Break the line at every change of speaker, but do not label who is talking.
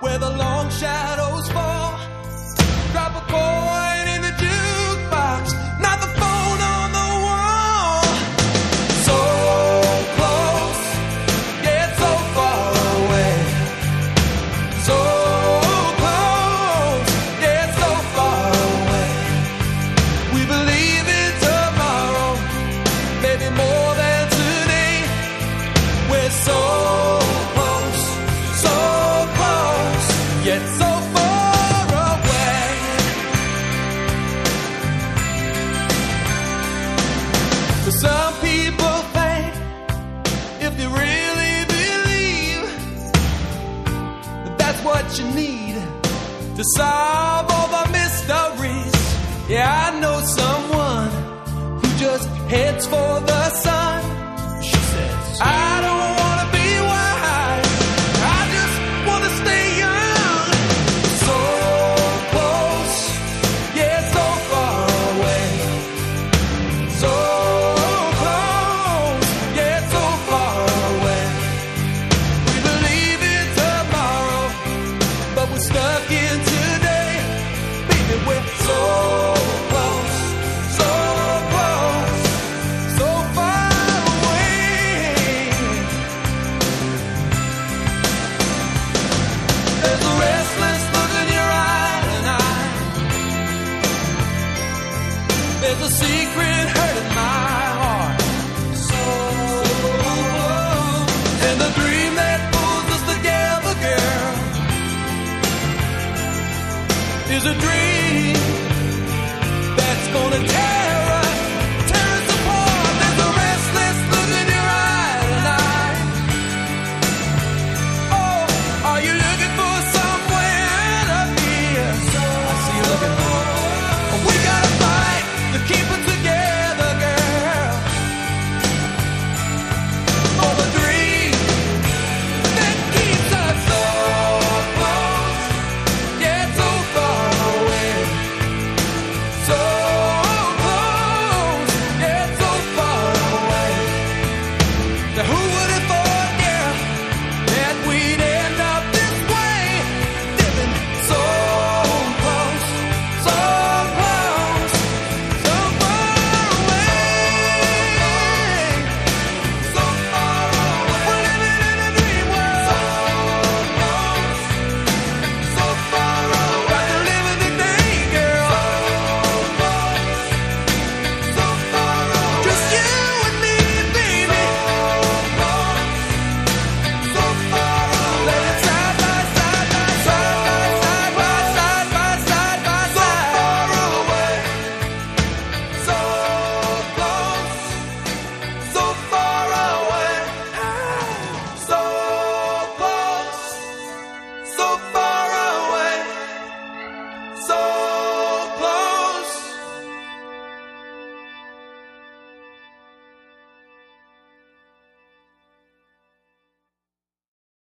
where the long shadows fall. Drop a coin you need to solve all the mysteries. Yeah, I know someone who just heads for the sun. There's a secret hurt in my heart. And the dream that pulls us together, girl, is a dream